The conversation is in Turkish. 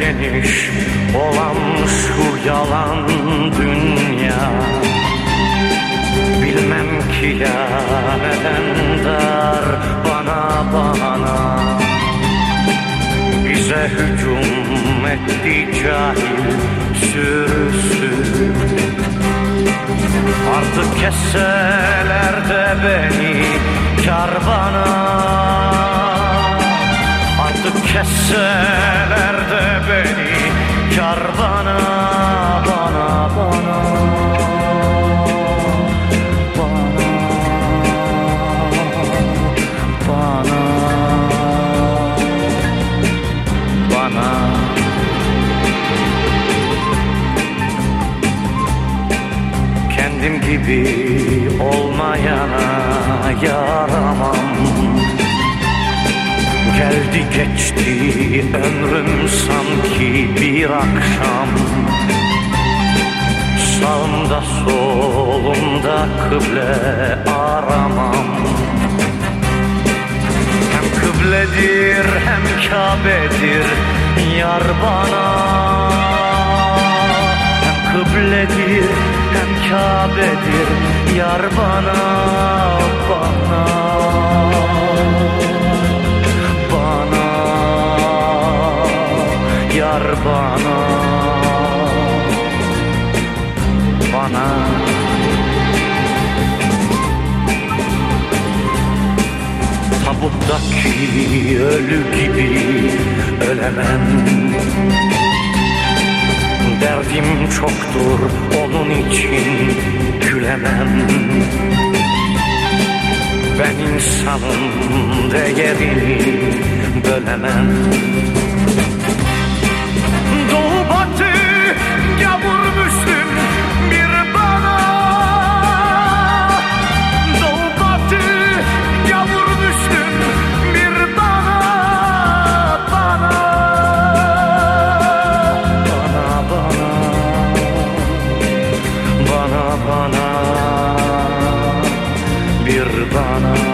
geniş olan şu yalan dünya. Bilmem ki ya neden dar bana bana. Bize hücum etti cahil sürüsü. Artık kesseler de beni kervana Artık kesseler kar bana Bana bana. Gibi olmayana yaramam Geldi geçti ömrüm sanki bir akşam. Sağımda solumda kıble aramam. Hem kıbledir hem Kabe'dir yar bana. Hem kıbledir hem Kabe'dir yar bana Yar bana. Bana. Tabuttaki ölü gibi ölemem. Derdim çoktur onun için gülemem. Ben insanın değerini bölemem Bana bana Bir bana